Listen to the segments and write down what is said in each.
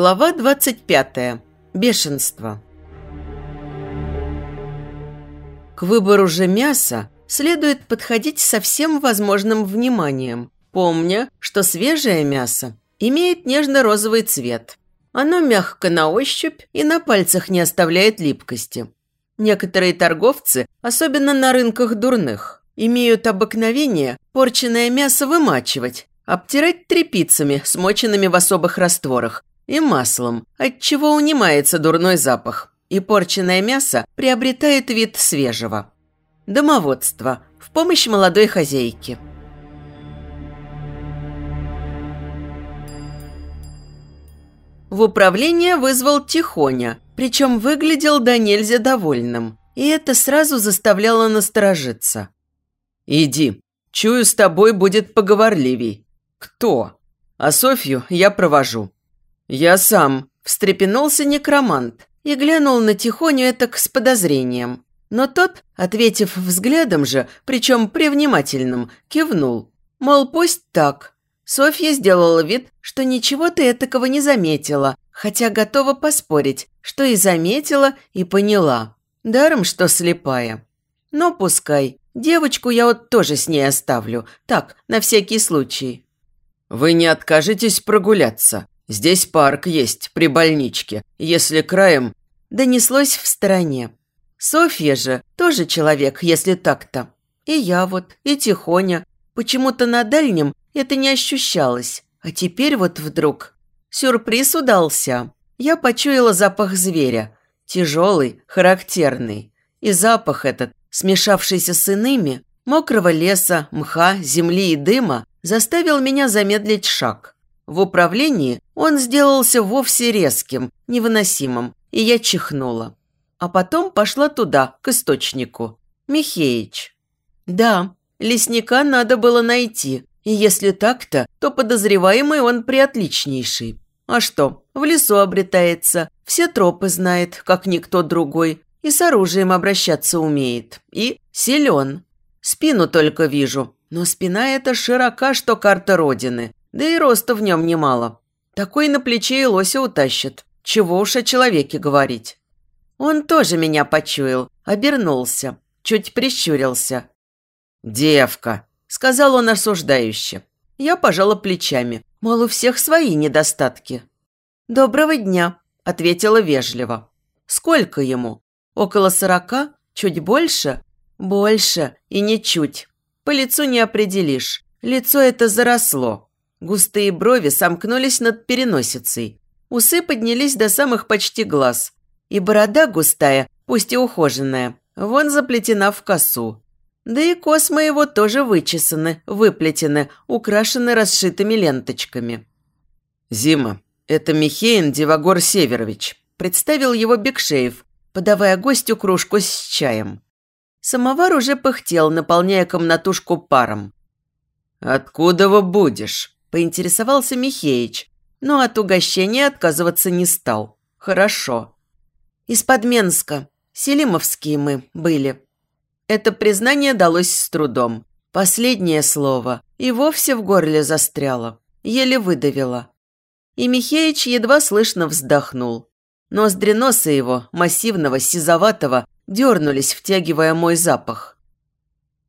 Глава 25. Бешенство. К выбору же мяса следует подходить со всем возможным вниманием, помня, что свежее мясо имеет нежно-розовый цвет. Оно мягко на ощупь и на пальцах не оставляет липкости. Некоторые торговцы, особенно на рынках дурных, имеют обыкновение порченное мясо вымачивать, обтирать тряпицами, смоченными в особых растворах, и маслом, отчего унимается дурной запах, и порченное мясо приобретает вид свежего. Домоводство в помощь молодой хозяйке. В управление вызвал Тихоня, причем выглядел до нельзя довольным, и это сразу заставляло насторожиться. «Иди, чую, с тобой будет поговорливей». «Кто?» «А Софью я провожу». «Я сам», – встрепенулся некромант и глянул на Тихоню этак с подозрением. Но тот, ответив взглядом же, причем привнимательным, кивнул. Мол, пусть так. Софья сделала вид, что ничего ты этакого не заметила, хотя готова поспорить, что и заметила, и поняла. Даром, что слепая. Но пускай. Девочку я вот тоже с ней оставлю. Так, на всякий случай. «Вы не откажетесь прогуляться?» Здесь парк есть, при больничке. Если краем...» Донеслось в стороне. Софья же тоже человек, если так-то. И я вот, и Тихоня. Почему-то на дальнем это не ощущалось. А теперь вот вдруг... Сюрприз удался. Я почуяла запах зверя. Тяжелый, характерный. И запах этот, смешавшийся с иными, мокрого леса, мха, земли и дыма, заставил меня замедлить шаг. В управлении он сделался вовсе резким, невыносимым, и я чихнула. А потом пошла туда, к источнику. Михеич. Да, лесника надо было найти, и если так-то, то подозреваемый он приотличнейший. А что, в лесу обретается, все тропы знает, как никто другой, и с оружием обращаться умеет, и силен. Спину только вижу, но спина эта широка, что карта Родины, да и роста в нем немало. Такой на плече и лося утащит. Чего уж о человеке говорить. Он тоже меня почуял, обернулся, чуть прищурился. «Девка», – сказал он осуждающе. Я пожала плечами, мол, у всех свои недостатки. «Доброго дня», – ответила вежливо. «Сколько ему? Около сорока? Чуть больше?» «Больше, и не чуть. По лицу не определишь. Лицо это заросло. Густые брови сомкнулись над переносицей. Усы поднялись до самых почти глаз. И борода густая, пусть и ухоженная, вон заплетена в косу. Да и космы его тоже вычесаны, выплетены, украшены расшитыми ленточками. «Зима, это Михеин Дивагор Северович», представил его Бекшеев, подавая гостю кружку с чаем. Самовар уже пыхтел, наполняя комнатушку паром. «Откуда вы будешь?» Поинтересовался Михеич, но от угощения отказываться не стал. Хорошо. Из Подменска. Селимовские мы были. Это признание далось с трудом. Последнее слово и вовсе в горле застряло. Еле выдавило. И Михеич едва слышно вздохнул. Ноздри носа его, массивного, сизоватого, дернулись, втягивая мой запах.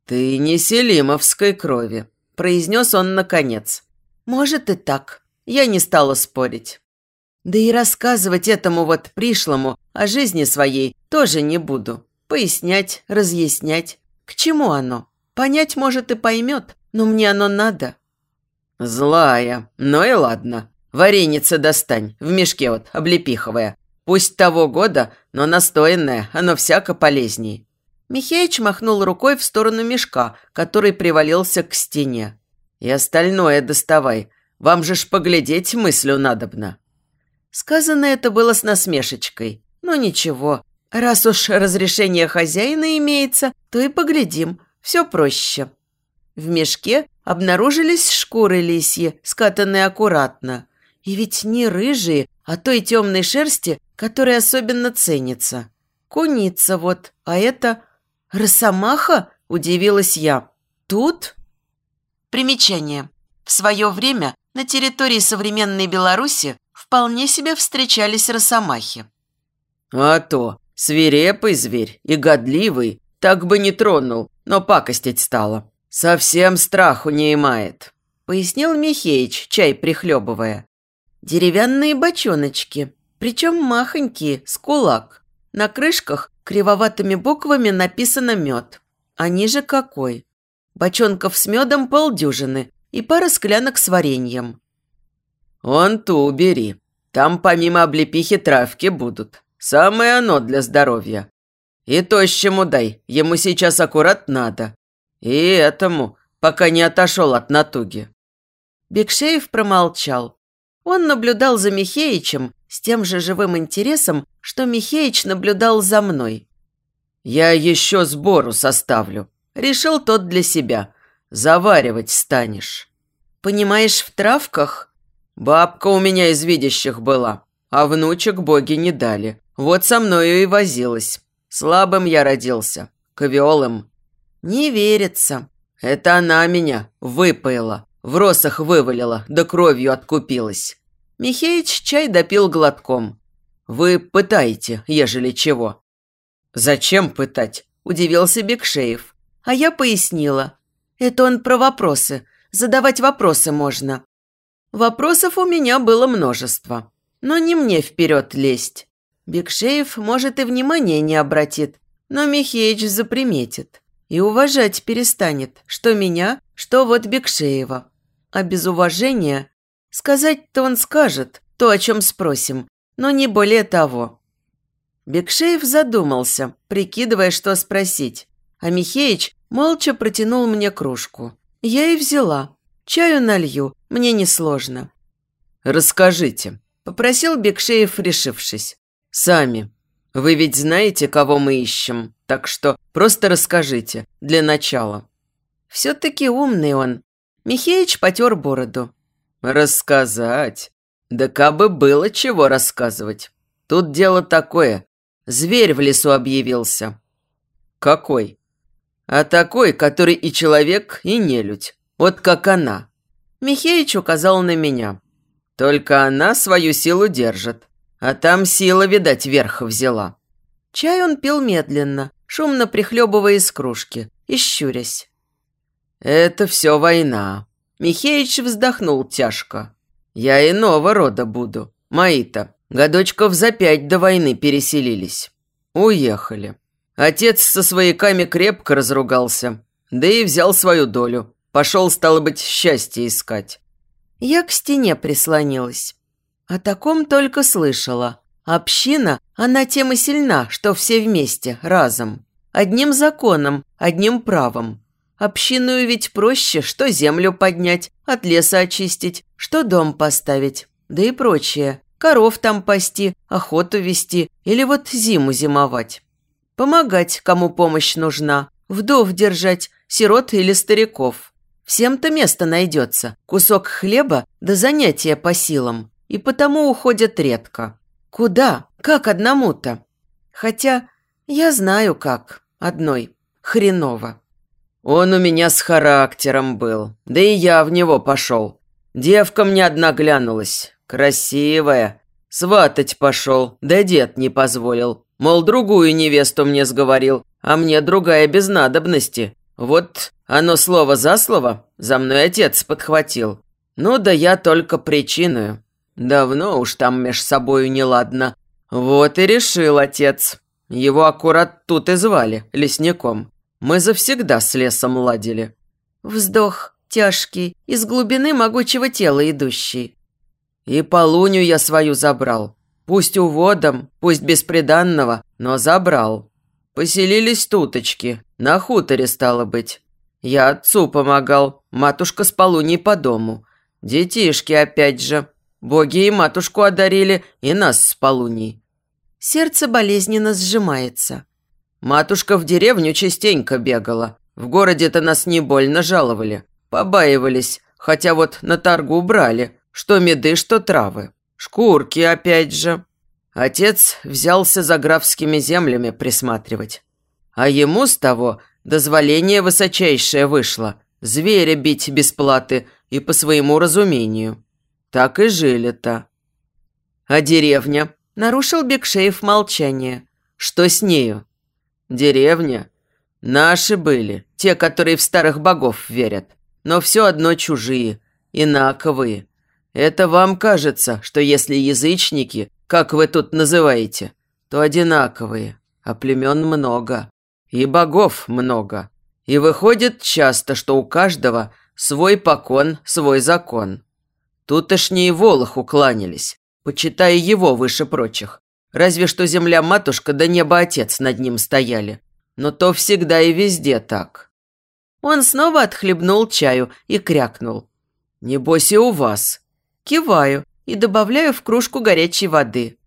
«Ты не селимовской крови», – произнес он наконец. Может и так. Я не стала спорить. Да и рассказывать этому вот пришлому о жизни своей тоже не буду. Пояснять, разъяснять. К чему оно? Понять, может, и поймет, но мне оно надо. Злая. Ну и ладно. Вареница достань, в мешке вот, облепиховая. Пусть того года, но настоянное, оно всяко полезней. Михеич махнул рукой в сторону мешка, который привалился к стене. И остальное доставай. Вам же ж поглядеть мыслю надобно». Сказано это было с насмешечкой. Но ничего, раз уж разрешение хозяина имеется, то и поглядим. Все проще. В мешке обнаружились шкуры лисьи, скатанные аккуратно. И ведь не рыжие, а той темной шерсти, которая особенно ценится. Куница вот, а это... Росомаха? Удивилась я. Тут... Примечание. В свое время на территории современной Беларуси вполне себе встречались росомахи. А то, свирепый зверь и годливый, так бы не тронул, но пакостить стало. Совсем страху не имает, пояснил Михеич, чай прихлебывая. Деревянные бочоночки, причем махонькие, с кулак. На крышках кривоватыми буквами написано «мед». А ниже какой? Бочонков с медом полдюжины и пара склянок с вареньем. «Он ту убери. Там помимо облепихи травки будут. Самое оно для здоровья. И тощему дай, ему сейчас аккурат надо. И этому, пока не отошел от натуги». Бекшеев промолчал. Он наблюдал за Михеичем с тем же живым интересом, что Михеич наблюдал за мной. «Я еще сбору составлю», – решил тот для себя. «Заваривать станешь». «Понимаешь, в травках?» «Бабка у меня из видящих была, а внучек боги не дали. Вот со мною и возилась. Слабым я родился, ковелым». «Не верится». «Это она меня выпаяла, в росах вывалила, да кровью откупилась». Михеич чай допил глотком. «Вы пытаете, ежели чего». «Зачем пытать?» – удивился Бекшеев. А я пояснила. Это он про вопросы. Задавать вопросы можно. Вопросов у меня было множество. Но не мне вперед лезть. Бекшеев, может, и внимания не обратит, но Михеич заприметит. И уважать перестанет, что меня, что вот Бекшеева. А без уважения сказать-то он скажет, то, о чем спросим, но не более того. Бекшеев задумался, прикидывая, что спросить. А Михеич молча протянул мне кружку. Я и взяла. Чаю налью, мне несложно. «Расскажите», – попросил Бекшеев, решившись. «Сами. Вы ведь знаете, кого мы ищем, так что просто расскажите, для начала». Все-таки умный он. Михеич потер бороду. «Рассказать? Да кабы было чего рассказывать. Тут дело такое. Зверь в лесу объявился. Какой? А такой, который и человек, и нелюдь. Вот как она. Михеич указал на меня. Только она свою силу держит. А там сила, видать, верх взяла. Чай он пил медленно, шумно прихлебывая из кружки и щурясь. «Это все война». Михеич вздохнул тяжко. «Я иного рода буду. Мои-то Годочков за пять до войны переселились. Уехали. Отец со свояками крепко разругался, да и взял свою долю. Пошел, стало быть, счастье искать. Я к стене прислонилась. О таком только слышала. Община, она тем и сильна, что все вместе, разом. Одним законом, одним правом. Общину ведь проще, что землю поднять, от леса очистить, что дом поставить, да и прочее коров там пасти, охоту вести или вот зиму зимовать. Помогать, кому помощь нужна, вдов держать, сирот или стариков. Всем-то место найдется, кусок хлеба да занятия по силам, и потому уходят редко. Куда? Как одному-то? Хотя я знаю как, одной, хреново. Он у меня с характером был, да и я в него пошел. Девка мне одна глянулась, Красивая. Сватать пошел, да дед не позволил. Мол, другую невесту мне сговорил, а мне другая без надобности. Вот оно слово за слово за мной отец подхватил. Ну да я только причиную. Давно уж там меж собою неладно. Вот и решил отец. Его аккурат тут и звали, лесником. Мы завсегда с лесом ладили. Вздох тяжкий, из глубины могучего тела идущий. И полунью я свою забрал. Пусть уводом, пусть бесприданного, но забрал. Поселились туточки, на хуторе стало быть. Я отцу помогал, матушка с полуней по дому. Детишки опять же. Боги и матушку одарили, и нас с полуней. Сердце болезненно сжимается. Матушка в деревню частенько бегала. В городе-то нас не больно жаловали. Побаивались, хотя вот на торгу брали – что меды, что травы. Шкурки опять же. Отец взялся за графскими землями присматривать. А ему с того дозволение высочайшее вышло. Зверя бить без платы и по своему разумению. Так и жили-то. А деревня? Нарушил Бекшеев молчание. Что с нею? Деревня? Наши были, те, которые в старых богов верят. Но все одно чужие, инаковые. Это вам кажется, что если язычники, как вы тут называете, то одинаковые, а племен много. И богов много. И выходит часто, что у каждого свой покон, свой закон. Тутошние Волоху кланялись, почитая его выше прочих. Разве что земля-матушка да небо-отец над ним стояли. Но то всегда и везде так. Он снова отхлебнул чаю и крякнул. «Небось и у вас». Киваю и добавляю в кружку горячей воды.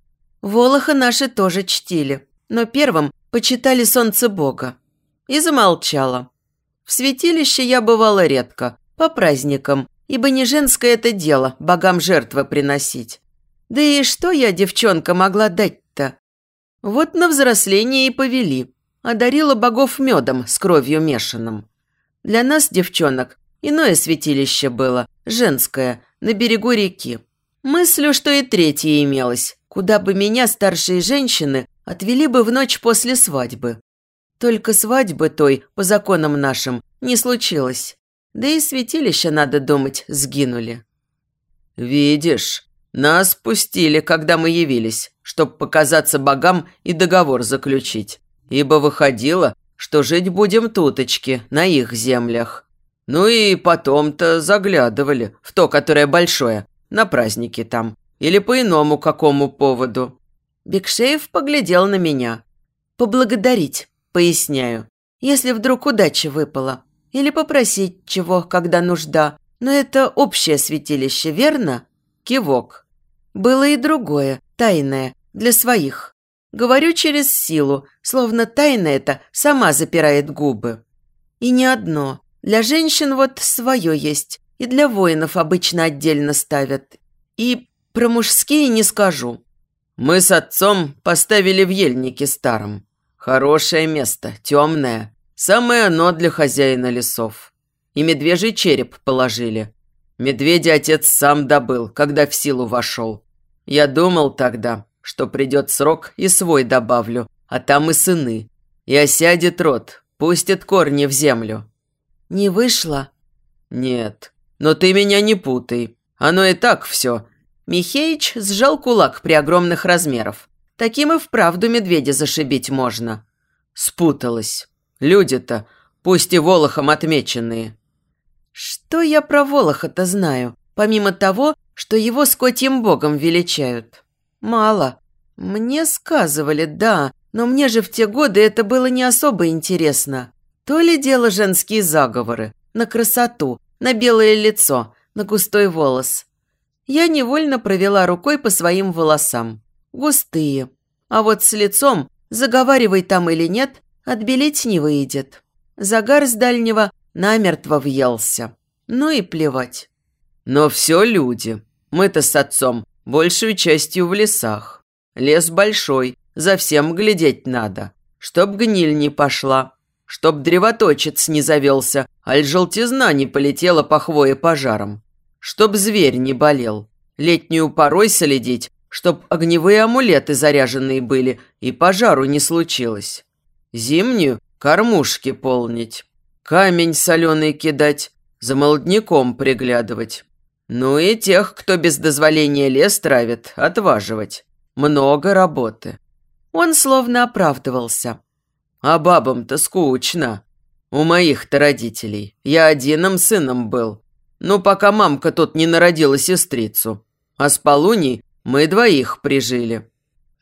Волоха наши тоже чтили, но первым почитали солнце Бога. И замолчала. В святилище я бывала редко, по праздникам, ибо не женское это дело богам жертвы приносить. Да и что я, девчонка, могла дать-то? Вот на взросление и повели. Одарила богов медом с кровью мешанным. Для нас, девчонок, иное святилище было, женское, на берегу реки. Мыслю, что и третье имелось, куда бы меня старшие женщины отвели бы в ночь после свадьбы. Только свадьбы той, по законам нашим, не случилось. Да и святилища, надо думать, сгинули. «Видишь, нас пустили, когда мы явились, чтоб показаться богам и договор заключить. Ибо выходило, что жить будем туточки, на их землях. Ну и потом-то заглядывали в то, которое большое, на праздники там. Или по иному какому поводу». Бекшеев поглядел на меня. «Поблагодарить», поясняю. «Если вдруг удача выпала. Или попросить чего, когда нужда. Но это общее святилище, верно? Кивок. Было и другое, тайное, для своих. Говорю через силу, словно тайна эта сама запирает губы. И не одно. Для женщин вот свое есть. И для воинов обычно отдельно ставят. И про мужские не скажу. Мы с отцом поставили в ельнике старом. Хорошее место, темное. Самое оно для хозяина лесов. И медвежий череп положили. Медведя отец сам добыл, когда в силу вошел. Я думал тогда, что придет срок и свой добавлю, а там и сыны. И осядет рот, пустит корни в землю. Не вышло? Нет. Но ты меня не путай. Оно и так все. Михеич сжал кулак при огромных размерах. Таким и вправду медведя зашибить можно. Спуталась. Люди-то, пусть и Волохом отмеченные. Что я про Волоха-то знаю, помимо того, что его скотьим богом величают? Мало. Мне сказывали, да, но мне же в те годы это было не особо интересно. То ли дело женские заговоры, на красоту, на белое лицо, на густой волос. Я невольно провела рукой по своим волосам. Густые. А вот с лицом, заговаривай там или нет, Отбелить не выйдет. Загар с дальнего намертво въелся. Ну и плевать. Но все люди. Мы-то с отцом большую частью в лесах. Лес большой, за всем глядеть надо. Чтоб гниль не пошла, чтоб древоточец не завелся, аль желтизна не полетела по хвое пожаром. Чтоб зверь не болел. Летнюю порой следить, чтоб огневые амулеты заряженные были и пожару не случилось. Зимнюю – кормушки полнить, камень соленый кидать, за молодняком приглядывать. Ну и тех, кто без дозволения лес травит, отваживать. Много работы. Он словно оправдывался. А бабам-то скучно. У моих-то родителей. Я одиным сыном был. Ну, пока мамка тут не народила сестрицу. А с полуней мы двоих прижили.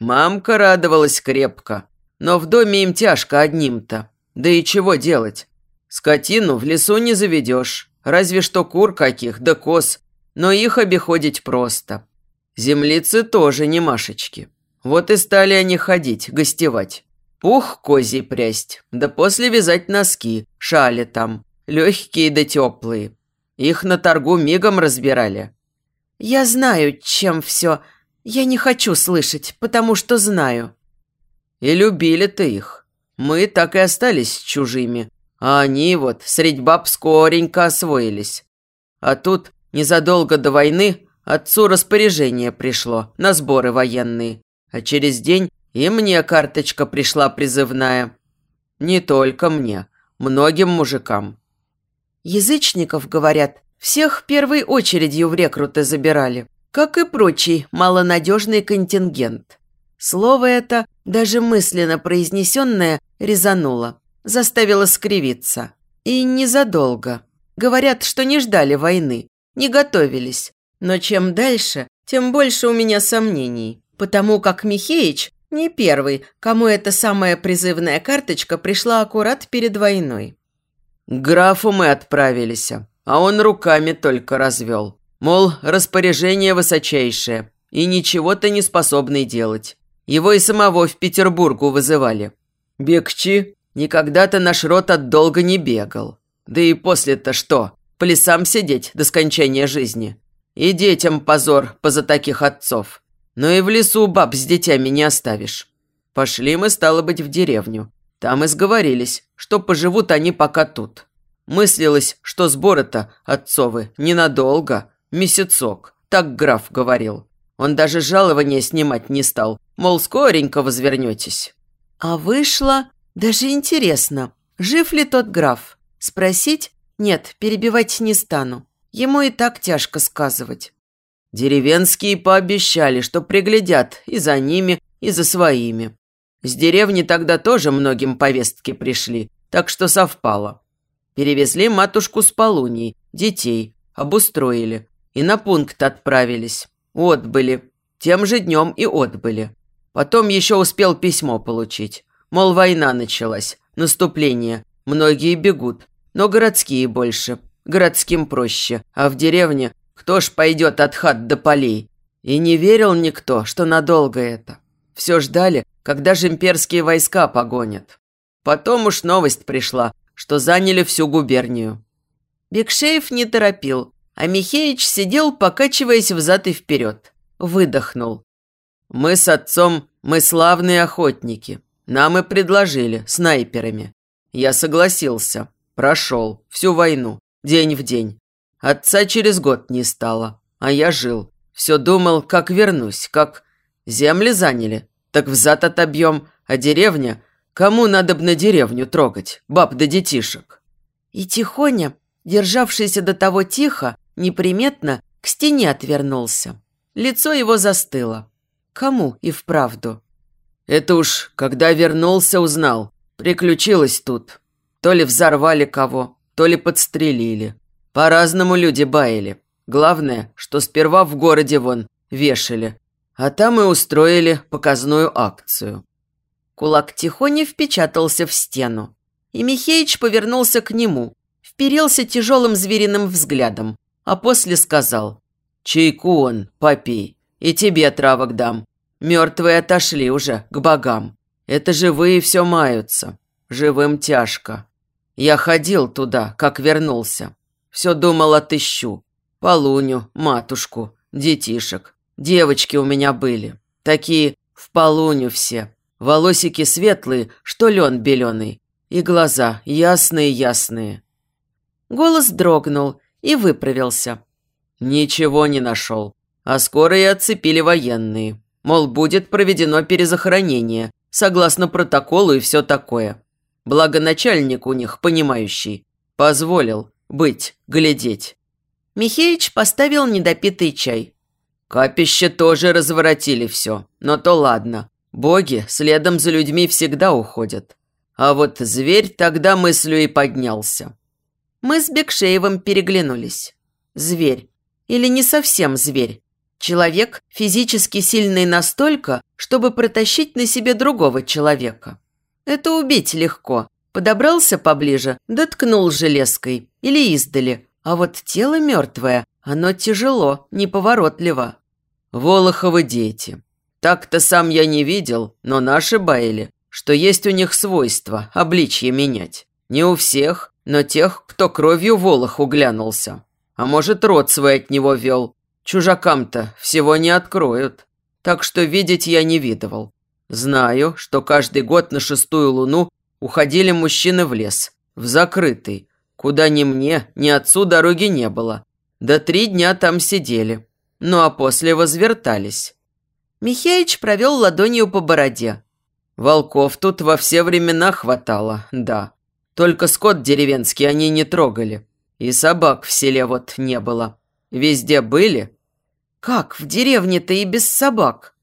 Мамка радовалась крепко. Но в доме им тяжко одним-то. Да и чего делать? Скотину в лесу не заведешь. Разве что кур каких, да коз. Но их обиходить просто. Землицы тоже не машечки. Вот и стали они ходить, гостевать. Пух козий прясть, да после вязать носки, шали там, легкие да теплые. Их на торгу мигом разбирали. Я знаю, чем все. Я не хочу слышать, потому что знаю. И любили ты их. Мы так и остались чужими. А они вот средь баб скоренько освоились. А тут, незадолго до войны, отцу распоряжение пришло на сборы военные. А через день и мне карточка пришла призывная. Не только мне, многим мужикам. Язычников, говорят, всех первой очередью в рекруты забирали, как и прочий малонадежный контингент. Слово это, даже мысленно произнесенное, резануло, заставило скривиться. И незадолго. Говорят, что не ждали войны, не готовились. Но чем дальше, тем больше у меня сомнений, потому как Михеич не первый, кому эта самая призывная карточка пришла аккурат перед войной. Графу мы отправились, а он руками только развел. Мол, распоряжение высочайшее, и ничего ты не способный делать. Его и самого в Петербургу вызывали. Бегчи, никогда-то наш род от долга не бегал. Да и после-то что? По лесам сидеть до скончания жизни. И детям позор поза таких отцов. Но и в лесу баб с детьми не оставишь. Пошли мы, стало быть, в деревню. Там и сговорились, что поживут они пока тут. Мыслилось, что сборы-то отцовы ненадолго, месяцок, так граф говорил. Он даже жалования снимать не стал, мол, скоренько возвернетесь. А вышло, даже интересно, жив ли тот граф? Спросить? Нет, перебивать не стану. Ему и так тяжко сказывать. Деревенские пообещали, что приглядят и за ними, и за своими. С деревни тогда тоже многим повестки пришли, так что совпало. Перевезли матушку с полуньей, детей, обустроили и на пункт отправились. Отбыли. Тем же днем и отбыли. Потом еще успел письмо получить. Мол, война началась, наступление. Многие бегут, но городские больше. Городским проще, а в деревне кто ж пойдет от хат до полей? И не верил никто, что надолго это. Все ждали, когда же имперские войска погонят. Потом уж новость пришла, что заняли всю губернию. Бекшеев не торопил, а Михеич сидел, покачиваясь взад и вперед. Выдохнул. «Мы с отцом, мы славные охотники. Нам и предложили, снайперами. Я согласился. Прошел. Всю войну. День в день. Отца через год не стало. А я жил. Все думал, как вернусь, как... Земли заняли. Так взад отобьем. А деревня... Кому надо бы на деревню трогать? Баб да детишек. И тихоня, державшийся до того тихо, неприметно к стене отвернулся. Лицо его застыло. Кому и вправду? Это уж, когда вернулся, узнал. Приключилось тут. То ли взорвали кого, то ли подстрелили. По-разному люди баяли. Главное, что сперва в городе вон вешали, а там и устроили показную акцию. Кулак тихоня впечатался в стену. И Михеич повернулся к нему, вперился тяжелым звериным взглядом, а после сказал «Чайку он, попей, и тебе травок дам. Мертвые отошли уже к богам. Это живые все маются. Живым тяжко. Я ходил туда, как вернулся. Все думал, отыщу. Полуню, матушку, детишек. Девочки у меня были. Такие в полуню все. Волосики светлые, что лен беленый. И глаза ясные-ясные. Голос дрогнул и выправился. Ничего не нашел. А скоро и отцепили военные. Мол, будет проведено перезахоронение, согласно протоколу и все такое. Благо начальник у них, понимающий, позволил быть, глядеть. Михеич поставил недопитый чай. Капище тоже разворотили все, но то ладно. Боги следом за людьми всегда уходят. А вот зверь тогда мыслью и поднялся. Мы с Бекшеевым переглянулись. Зверь. Или не совсем зверь. Человек, физически сильный настолько, чтобы протащить на себе другого человека. Это убить легко. Подобрался поближе, доткнул железкой. Или издали. А вот тело мертвое, оно тяжело, неповоротливо. Волоховы дети. Так-то сам я не видел, но наши баяли, что есть у них свойство обличье менять. Не у всех, но тех, кто кровью Волоху глянулся. А может, род свой от него вел. Чужакам-то всего не откроют. Так что видеть я не видывал. Знаю, что каждый год на шестую луну уходили мужчины в лес, в закрытый, куда ни мне, ни отцу дороги не было. Да три дня там сидели. Ну а после возвертались. Михеич провел ладонью по бороде. Волков тут во все времена хватало, да. Только скот деревенский они не трогали. И собак в селе вот не было. Везде были. Как, в деревне-то и без собак?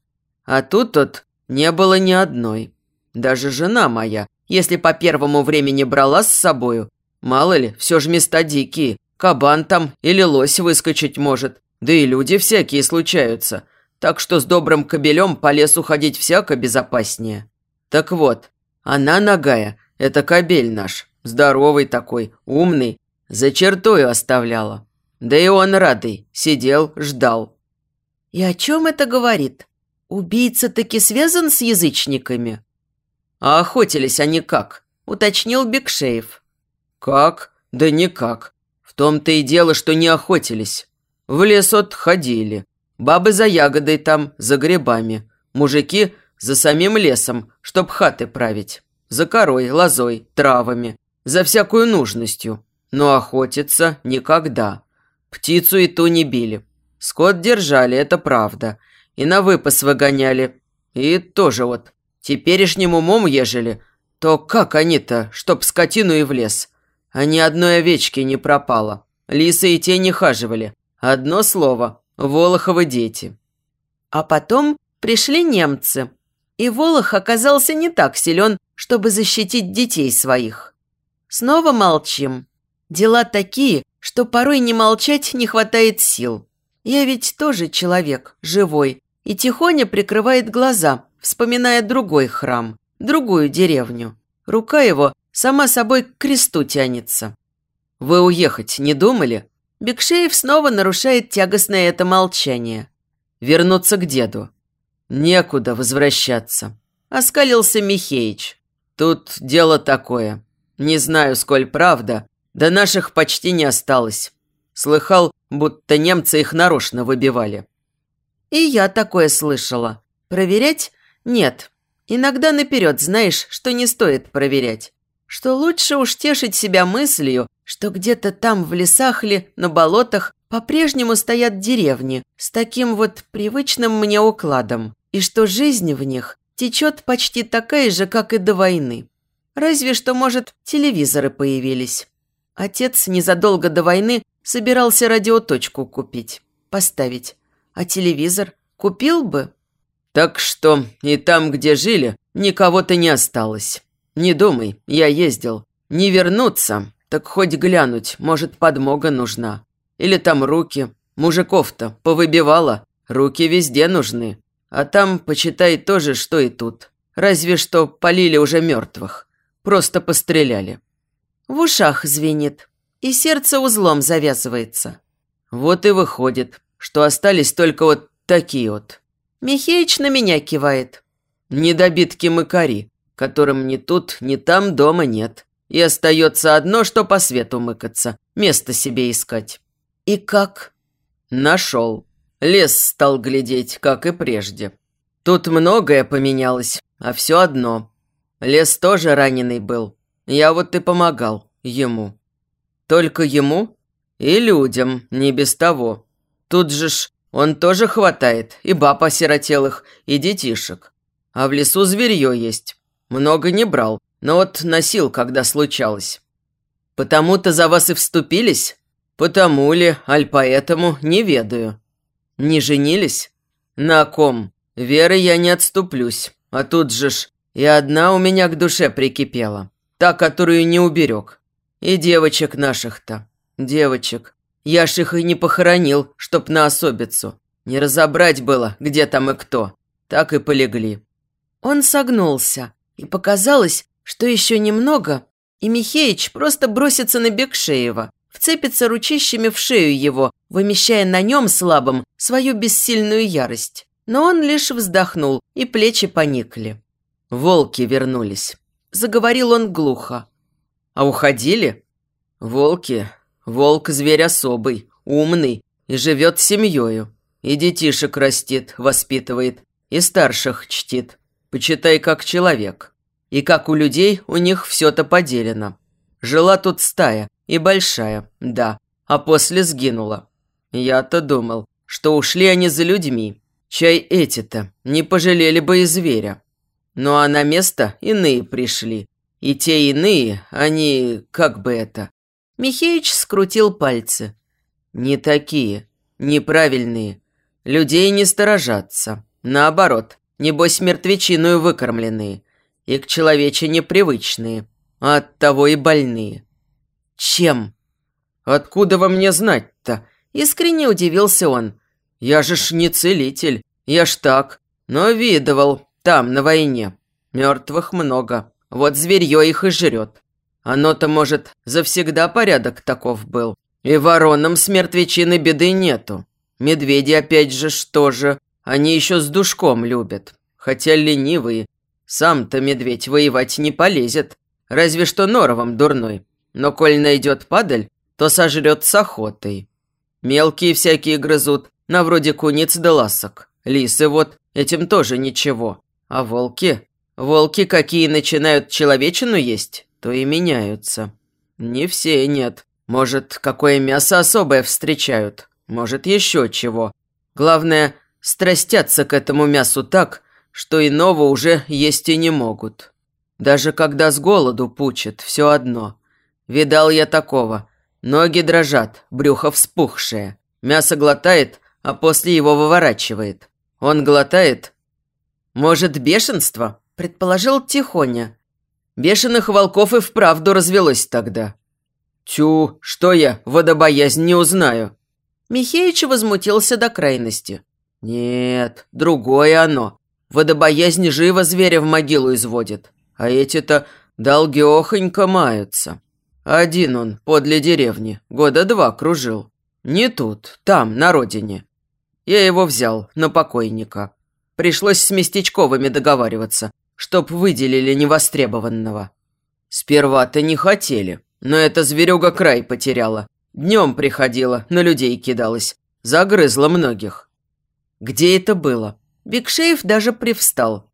А тут вот не было ни одной. Даже жена моя, если по первому времени брала с собою, мало ли, все же места дикие, кабан там или лось выскочить может, да и люди всякие случаются, так что с добрым кобелем по лесу ходить всяко безопаснее. Так вот, она нагая, это кобель наш, здоровый такой, умный, за чертою оставляла. Да и он радый, сидел, ждал. И о чем это говорит? Убийца таки связан с язычниками? А охотились они как? Уточнил Бекшеев. Как? Да никак. В том-то и дело, что не охотились. В лес отходили. Бабы за ягодой там, за грибами. Мужики за самим лесом, чтоб хаты править. За корой, лозой, травами. За всякую нужностью. Но охотиться никогда. Птицу и ту не били. Скот держали, это правда. И на выпас выгоняли. И тоже вот, теперешним умом ежели, то как они-то, чтоб скотину и в лес? А ни одной овечки не пропало. Лисы и те не хаживали. Одно слово – Волоховы дети. А потом пришли немцы. И Волох оказался не так силен, чтобы защитить детей своих. Снова молчим. Дела такие, что порой не молчать не хватает сил. Я ведь тоже человек, живой, и тихоня прикрывает глаза, вспоминая другой храм, другую деревню. Рука его сама собой к кресту тянется. «Вы уехать не думали?» Бекшеев снова нарушает тягостное это молчание. «Вернуться к деду». «Некуда возвращаться», – оскалился Михеич. «Тут дело такое. Не знаю, сколь правда, да наших почти не осталось. Слыхал, будто немцы их нарочно выбивали». «И я такое слышала. Проверять? Нет. Иногда наперед знаешь, что не стоит проверять что лучше уж тешить себя мыслью, что где-то там в лесах ли, на болотах по-прежнему стоят деревни с таким вот привычным мне укладом, и что жизнь в них течет почти такая же, как и до войны. Разве что, может, телевизоры появились. Отец незадолго до войны собирался радиоточку купить, поставить. А телевизор купил бы? Так что и там, где жили, никого-то не осталось. «Не думай, я ездил. Не вернуться, так хоть глянуть, может, подмога нужна. Или там руки. Мужиков-то повыбивала, руки везде нужны. А там, почитай, тоже, что и тут. Разве что полили уже мертвых. Просто постреляли». В ушах звенит, и сердце узлом завязывается. Вот и выходит, что остались только вот такие вот. Михеич на меня кивает. Недобитки мыкари, которым ни тут, ни там дома нет. И остается одно, что по свету мыкаться, место себе искать. И как? Нашел. Лес стал глядеть, как и прежде. Тут многое поменялось, а все одно. Лес тоже раненый был. Я вот и помогал ему. Только ему и людям, не без того. Тут же ж он тоже хватает и баб осиротелых, и детишек. А в лесу зверье есть. Много не брал, но вот носил, когда случалось. Потому-то за вас и вступились? Потому ли, аль поэтому, не ведаю. Не женились? На ком? Веры я не отступлюсь. А тут же ж и одна у меня к душе прикипела. Та, которую не уберег. И девочек наших-то. Девочек. Я ж их и не похоронил, чтоб на особицу. Не разобрать было, где там и кто. Так и полегли. Он согнулся, и показалось, что еще немного, и Михеич просто бросится на Бекшеева, вцепится ручищами в шею его, вымещая на нем слабым свою бессильную ярость. Но он лишь вздохнул, и плечи поникли. «Волки вернулись», – заговорил он глухо. «А уходили?» «Волки. Волк – зверь особый, умный и живет семьёю. И детишек растит, воспитывает, и старших чтит. Почитай, как человек. И как у людей, у них все-то поделено. Жила тут стая, и большая, да, а после сгинула. Я-то думал, что ушли они за людьми. Чай эти-то не пожалели бы и зверя. Ну а на место иные пришли. И те иные, они, как бы это... Михеич скрутил пальцы. Не такие, неправильные. Людей не сторожатся. Наоборот, небось мертвечиную выкормленные. И к человечине привычные. А оттого и больные. Чем? Откуда во мне знать-то? Искренне удивился он. Я же ж не целитель. Я ж так. Но видывал, там, на войне. Мертвых много. Вот зверье их и жрет. Оно-то, может, завсегда порядок таков был. И воронам с мертвечины беды нету. Медведи опять же что же, они еще с душком любят. Хотя ленивые. Сам-то медведь воевать не полезет. Разве что норовом дурной. Но коль найдет падаль, то сожрет с охотой. Мелкие всякие грызут, на вроде куниц да ласок. Лисы вот, этим тоже ничего. А волки? Волки какие начинают человечину есть, то и меняются. Не все, нет. Может, какое мясо особое встречают. Может, еще чего. Главное, страстятся к этому мясу так, что иного уже есть и не могут. Даже когда с голоду пучат, все одно. Видал я такого. Ноги дрожат, брюхо вспухшее. Мясо глотает, а после его выворачивает. Он глотает. Может, бешенство? Предположил Тихоня. Бешеных волков и вправду развелось тогда. Тю, что я, водобоязнь не узнаю. Михеич возмутился до крайности. Нет, другое оно. Водобоязнь живо зверя в могилу изводит. А эти-то долгиохонько маются. Один он подле деревни, года два кружил. Не тут, там, на родине. Я его взял, на покойника. Пришлось с местечковыми договариваться, чтоб выделили невостребованного. Сперва-то не хотели, но эта зверюга край потеряла. Днем приходила, на людей кидалась. Загрызла многих. Где это было? Бекшеев даже привстал.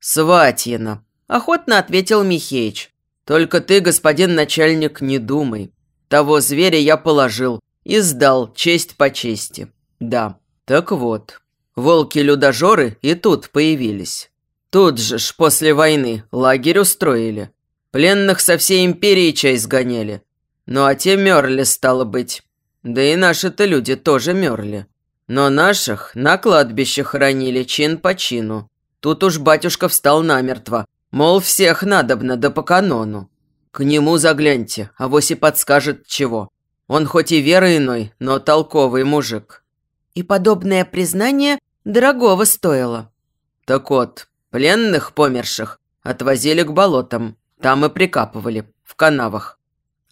«Сватьина», – охотно ответил Михеич. «Только ты, господин начальник, не думай. Того зверя я положил и сдал честь по чести. Да, так вот, волки-людожоры и тут появились. Тут же ж после войны лагерь устроили. Пленных со всей империи чай сгоняли. Ну а те мерли, стало быть. Да и наши-то люди тоже мерли. Но наших на кладбище хоронили чин по чину. Тут уж батюшка встал намертво, мол, всех надобно, да по канону. К нему загляньте, а и подскажет чего. Он хоть и веры иной, но толковый мужик. И подобное признание дорогого стоило. Так вот, Пленных померших отвозили к болотам, там и прикапывали, в канавах.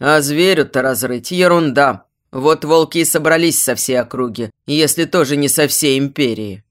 А зверю-то разрыть – ерунда. Вот волки и собрались со всей округи, если тоже не со всей империи.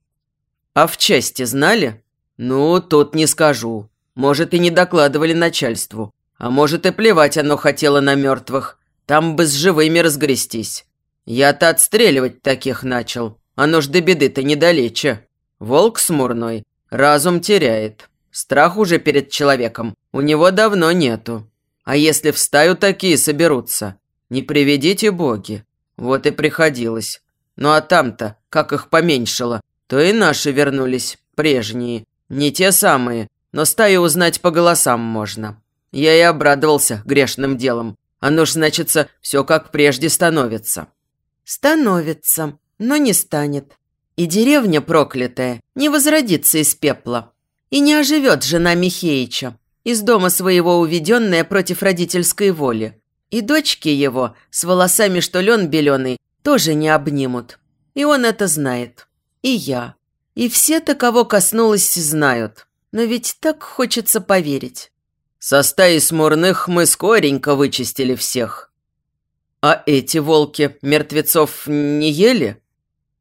А в части знали? Ну, тут не скажу. Может, и не докладывали начальству. А может, и плевать оно хотело на мертвых. Там бы с живыми разгрестись. Я-то отстреливать таких начал. Оно ж до беды-то недалече. Волк смурной Разум теряет. Страх уже перед человеком у него давно нету. А если в стаю такие соберутся? Не приведите боги. Вот и приходилось. Ну а там-то, как их поменьшало, то и наши вернулись, прежние. Не те самые, но стаю узнать по голосам можно. Я и обрадовался грешным делом. Оно ж, значится, все как прежде становится. Становится, но не станет. И деревня проклятая не возродится из пепла. И не оживет жена Михеича, из дома своего уведенная против родительской воли. И дочки его, с волосами что лен беленый, тоже не обнимут. И он это знает. И я. И все-то, кого коснулось, знают. Но ведь так хочется поверить. Со стаи смурных мы скоренько вычистили всех. А эти волки мертвецов не ели?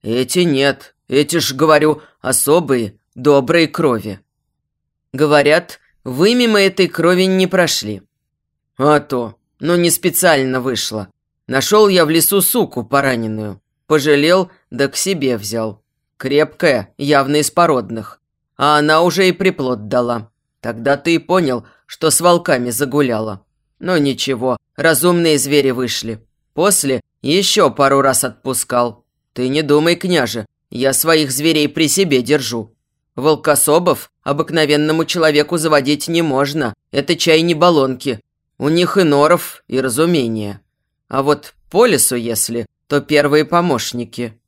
«Эти нет. Эти ж, говорю, особые, добрые крови». «Говорят, вы мимо этой крови не прошли». «А то. Но не специально вышло. Нашел я в лесу суку пораненную. Пожалел, да к себе взял. Крепкая, явно из породных. А она уже и приплод дала. Тогда ты и понял, что с волками загуляла. Но ничего, разумные звери вышли. После еще пару раз отпускал. Ты не думай, княже, я своих зверей при себе держу. Волкособов обыкновенному человеку заводить не можно. Это чай не баллонки. У них и норов, и разумения. А вот по лесу, если, то первые помощники.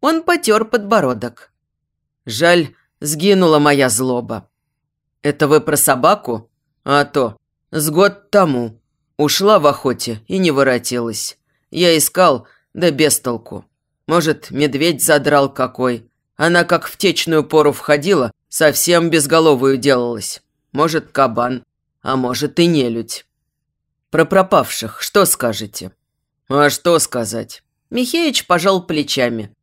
Он потер подбородок. Жаль, сгинула моя злоба. Это вы про собаку? А то, с год тому. Ушла в охоте и не воротилась. Я искал, да без толку. Может, медведь задрал какой. Она как в течную пору входила, совсем безголовую делалась. Может, кабан, а может и нелюдь. Про пропавших что скажете? А что сказать? Михеич пожал плечами.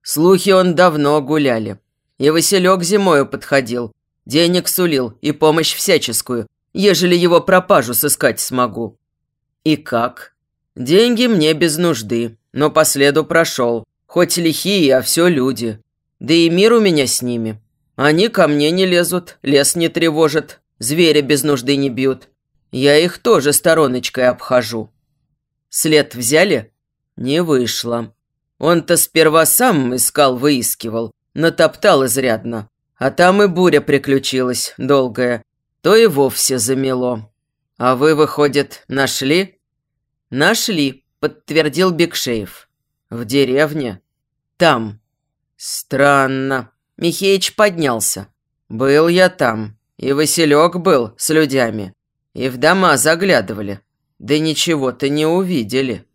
Слухи он давно гуляли. И Василек зимою подходил. Денег сулил и помощь всяческую, ежели его пропажу сыскать смогу. И как? Деньги мне без нужды, но по следу прошел. Хоть лихие, а все люди. Да и мир у меня с ними. Они ко мне не лезут, лес не тревожат, зверя без нужды не бьют. Я их тоже стороночкой обхожу. След взяли? Не вышло. Он-то сперва сам искал, выискивал, натоптал изрядно. А там и буря приключилась, долгая. То и вовсе замело. А вы, выходит, нашли? Нашли, подтвердил Бекшеев. В деревне? Там. Странно. Михеич поднялся. Был я там. И Василек был с людьми. И в дома заглядывали. Да ничего-то не увидели.